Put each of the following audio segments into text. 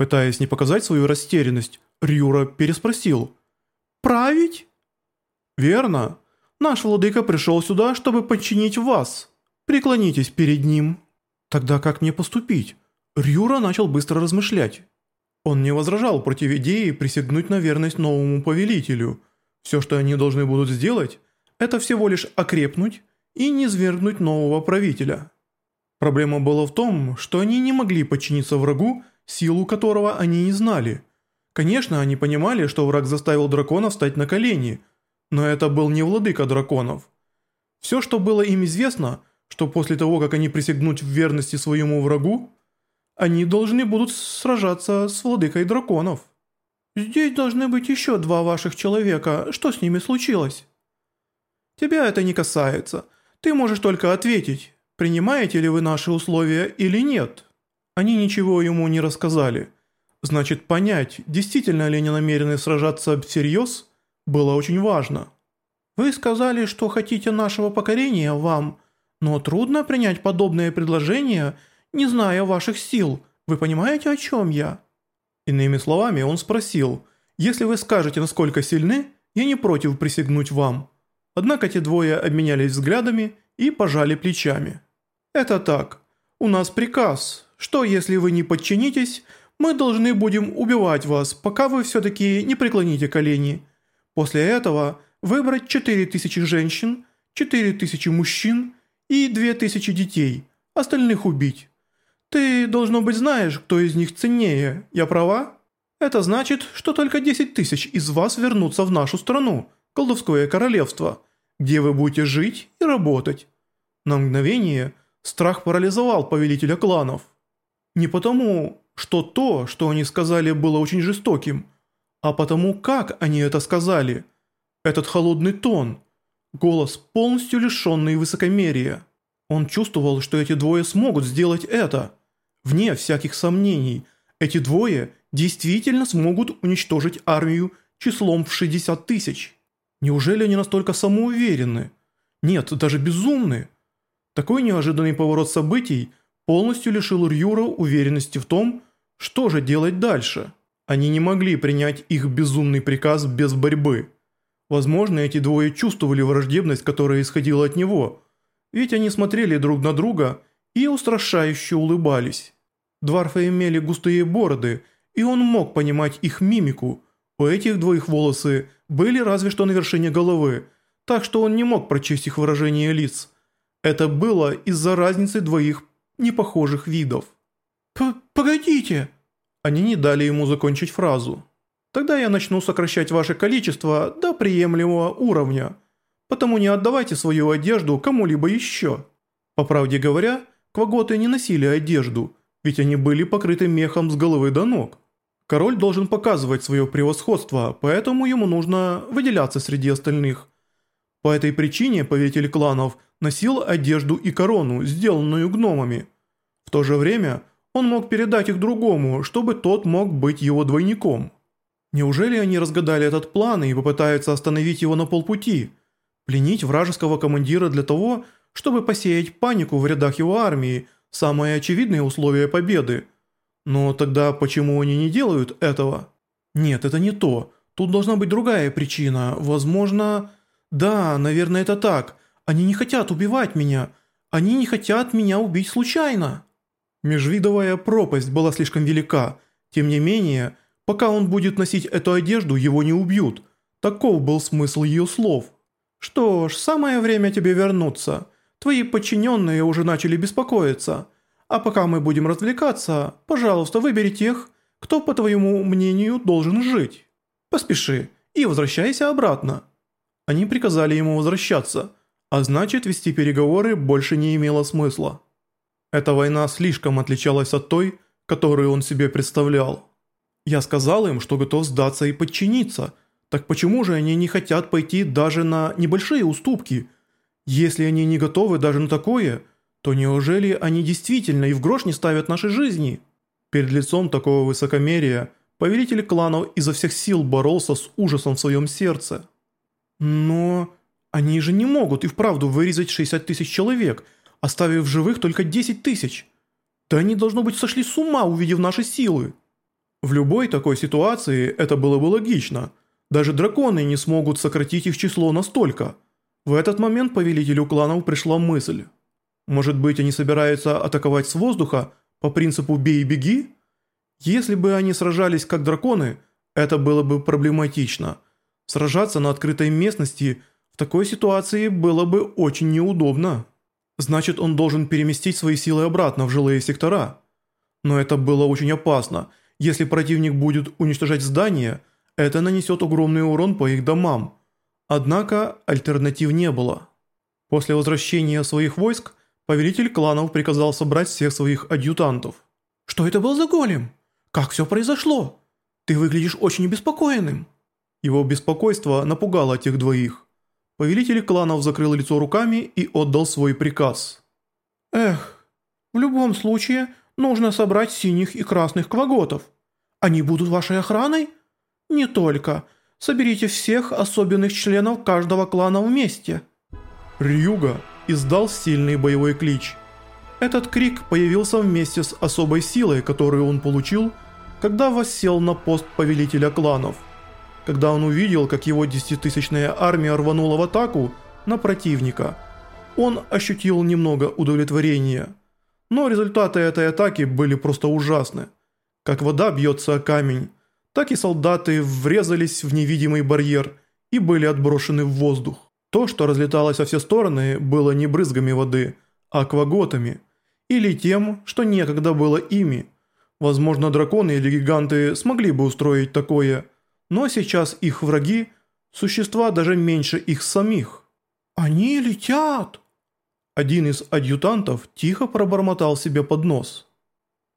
Пытаясь не показать свою растерянность, Рюра переспросил. «Править?» «Верно. Наш владыка пришел сюда, чтобы подчинить вас. Преклонитесь перед ним». «Тогда как мне поступить?» Рюра начал быстро размышлять. Он не возражал против идеи присягнуть на верность новому повелителю. Все, что они должны будут сделать, это всего лишь окрепнуть и не свергнуть нового правителя. Проблема была в том, что они не могли подчиниться врагу, силу которого они не знали. Конечно, они понимали, что враг заставил дракона встать на колени, но это был не владыка драконов. Все, что было им известно, что после того, как они присягнут в верности своему врагу, они должны будут сражаться с владыкой драконов. Здесь должны быть еще два ваших человека, что с ними случилось? Тебя это не касается, ты можешь только ответить, принимаете ли вы наши условия или нет. Они ничего ему не рассказали. Значит, понять, действительно ли они намерены сражаться всерьез, было очень важно. Вы сказали, что хотите нашего покорения вам, но трудно принять подобное предложение, не зная ваших сил. Вы понимаете, о чем я? Иными словами, он спросил, «Если вы скажете, насколько сильны, я не против присягнуть вам». Однако те двое обменялись взглядами и пожали плечами. «Это так. У нас приказ, что если вы не подчинитесь, мы должны будем убивать вас, пока вы все-таки не преклоните колени. После этого выбрать 4000 женщин, 4000 мужчин и 2000 детей, остальных убить. Ты, должно быть, знаешь, кто из них ценнее, я права? Это значит, что только 10 тысяч из вас вернутся в нашу страну, колдовское королевство, где вы будете жить и работать. На мгновение страх парализовал повелителя кланов. Не потому, что то, что они сказали, было очень жестоким, а потому, как они это сказали. Этот холодный тон, голос полностью лишенный высокомерия. Он чувствовал, что эти двое смогут сделать это – Вне всяких сомнений, эти двое действительно смогут уничтожить армию числом в 60 тысяч. Неужели они настолько самоуверены? Нет, даже безумны. Такой неожиданный поворот событий полностью лишил Рюра уверенности в том, что же делать дальше. Они не могли принять их безумный приказ без борьбы. Возможно, эти двое чувствовали враждебность, которая исходила от него, ведь они смотрели друг на друга и устрашающе улыбались. Дварфы имели густые бороды, и он мог понимать их мимику. У этих двоих волосы были разве что на вершине головы, так что он не мог прочесть их выражение лиц. Это было из-за разницы двоих непохожих видов. П «Погодите!» Они не дали ему закончить фразу. «Тогда я начну сокращать ваше количество до приемлемого уровня, потому не отдавайте свою одежду кому-либо еще». По правде говоря, Кваготы не носили одежду, ведь они были покрыты мехом с головы до ног. Король должен показывать свое превосходство, поэтому ему нужно выделяться среди остальных. По этой причине повелитель кланов носил одежду и корону, сделанную гномами. В то же время он мог передать их другому, чтобы тот мог быть его двойником. Неужели они разгадали этот план и попытаются остановить его на полпути? Пленить вражеского командира для того, чтобы посеять панику в рядах его армии – самое очевидное условие победы. Но тогда почему они не делают этого? Нет, это не то. Тут должна быть другая причина. Возможно... Да, наверное, это так. Они не хотят убивать меня. Они не хотят меня убить случайно. Межвидовая пропасть была слишком велика. Тем не менее, пока он будет носить эту одежду, его не убьют. Таков был смысл ее слов. Что ж, самое время тебе вернуться. Твои подчиненные уже начали беспокоиться. А пока мы будем развлекаться, пожалуйста, выбери тех, кто, по твоему мнению, должен жить. Поспеши и возвращайся обратно». Они приказали ему возвращаться, а значит вести переговоры больше не имело смысла. Эта война слишком отличалась от той, которую он себе представлял. Я сказал им, что готов сдаться и подчиниться, так почему же они не хотят пойти даже на небольшие уступки – если они не готовы даже на такое, то неужели они действительно и в грош не ставят нашей жизни? Перед лицом такого высокомерия повелитель кланов изо всех сил боролся с ужасом в своем сердце. Но они же не могут и вправду вырезать 60 тысяч человек, оставив живых только 10 тысяч. Да они, должно быть, сошли с ума, увидев наши силы. В любой такой ситуации это было бы логично. Даже драконы не смогут сократить их число настолько. В этот момент повелителю кланов пришла мысль. Может быть они собираются атаковать с воздуха по принципу «бей и беги»? Если бы они сражались как драконы, это было бы проблематично. Сражаться на открытой местности такой ситуации было бы очень неудобно. Значит он должен переместить свои силы обратно в жилые сектора. Но это было очень опасно – если противник будет уничтожать здания, это нанесет огромный урон по их домам. Однако альтернатив не было. После возвращения своих войск, повелитель кланов приказал собрать всех своих адъютантов. «Что это был за голем? Как все произошло? Ты выглядишь очень обеспокоенным». Его беспокойство напугало тех двоих. Повелитель кланов закрыл лицо руками и отдал свой приказ. «Эх, в любом случае Нужно собрать синих и красных кваготов. Они будут вашей охраной? Не только. Соберите всех особенных членов каждого клана вместе. Рюга издал сильный боевой клич. Этот крик появился вместе с особой силой, которую он получил, когда воссел на пост повелителя кланов. Когда он увидел, как его десятитысячная армия рванула в атаку на противника, он ощутил немного удовлетворения – но результаты этой атаки были просто ужасны. Как вода бьется о камень, так и солдаты врезались в невидимый барьер и были отброшены в воздух. То, что разлеталось во все стороны, было не брызгами воды, а акваготами. Или тем, что некогда было ими. Возможно, драконы или гиганты смогли бы устроить такое, но сейчас их враги – существа даже меньше их самих. «Они летят!» Один из адъютантов тихо пробормотал себе под нос.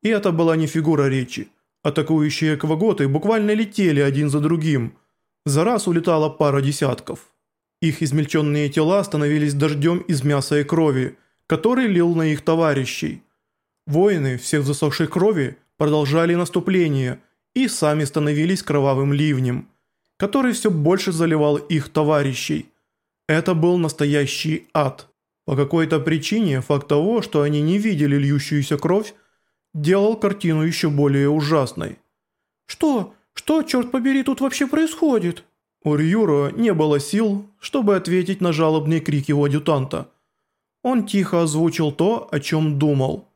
И это была не фигура речи. Атакующие кваготы буквально летели один за другим. За раз улетала пара десятков. Их измельченные тела становились дождем из мяса и крови, который лил на их товарищей. Воины всех засохшей крови продолжали наступление и сами становились кровавым ливнем, который все больше заливал их товарищей. Это был настоящий ад. По какой-то причине факт того, что они не видели льющуюся кровь, делал картину еще более ужасной. «Что? Что, черт побери, тут вообще происходит?» У Рьюро не было сил, чтобы ответить на жалобный крик его адъютанта. Он тихо озвучил то, о чем думал.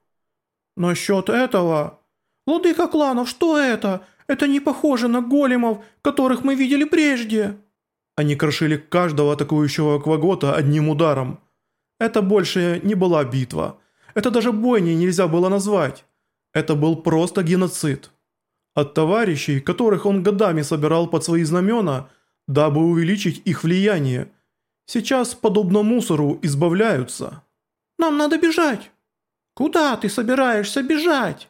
«Насчет этого...» «Владыка кланов, что это? Это не похоже на големов, которых мы видели прежде!» Они крошили каждого атакующего Квагота одним ударом – это больше не была битва. Это даже бойней нельзя было назвать. Это был просто геноцид. От товарищей, которых он годами собирал под свои знамена, дабы увеличить их влияние, сейчас, подобно мусору, избавляются. «Нам надо бежать!» «Куда ты собираешься бежать?»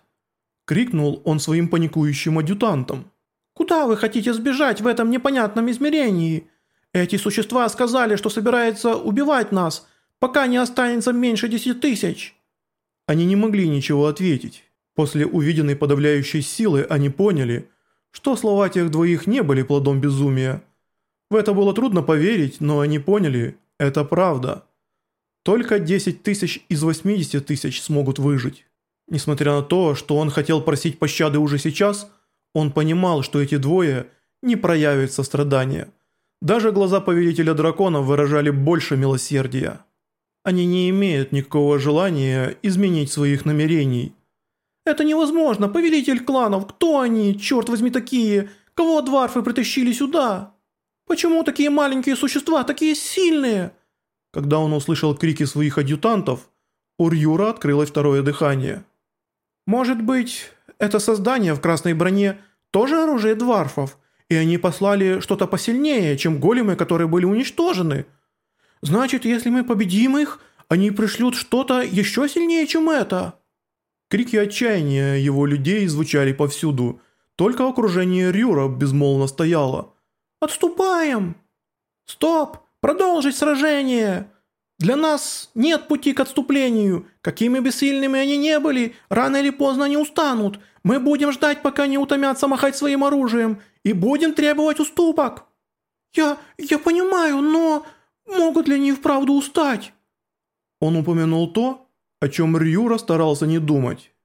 Крикнул он своим паникующим адъютантам. «Куда вы хотите сбежать в этом непонятном измерении? Эти существа сказали, что собираются убивать нас – пока не останется меньше десяти тысяч». Они не могли ничего ответить. После увиденной подавляющей силы они поняли, что слова тех двоих не были плодом безумия. В это было трудно поверить, но они поняли, это правда. Только 10 тысяч из 80 тысяч смогут выжить. Несмотря на то, что он хотел просить пощады уже сейчас, он понимал, что эти двое не проявят сострадания. Даже глаза повелителя драконов выражали больше милосердия. Они не имеют никакого желания изменить своих намерений. «Это невозможно, повелитель кланов, кто они, черт возьми такие? Кого дварфы притащили сюда? Почему такие маленькие существа такие сильные?» Когда он услышал крики своих адъютантов, у Рьюра открылось второе дыхание. «Может быть, это создание в красной броне тоже оружие дварфов, и они послали что-то посильнее, чем големы, которые были уничтожены?» Значит, если мы победим их, они пришлют что-то еще сильнее, чем это». Крики отчаяния его людей звучали повсюду, только окружение Рюра безмолвно стояло. «Отступаем!» «Стоп! Продолжить сражение!» «Для нас нет пути к отступлению. Какими бы сильными они не были, рано или поздно они устанут. Мы будем ждать, пока не утомятся махать своим оружием, и будем требовать уступок». «Я... я понимаю, но...» Могут ли они вправду устать?» Он упомянул то, о чем Рьюра старался не думать.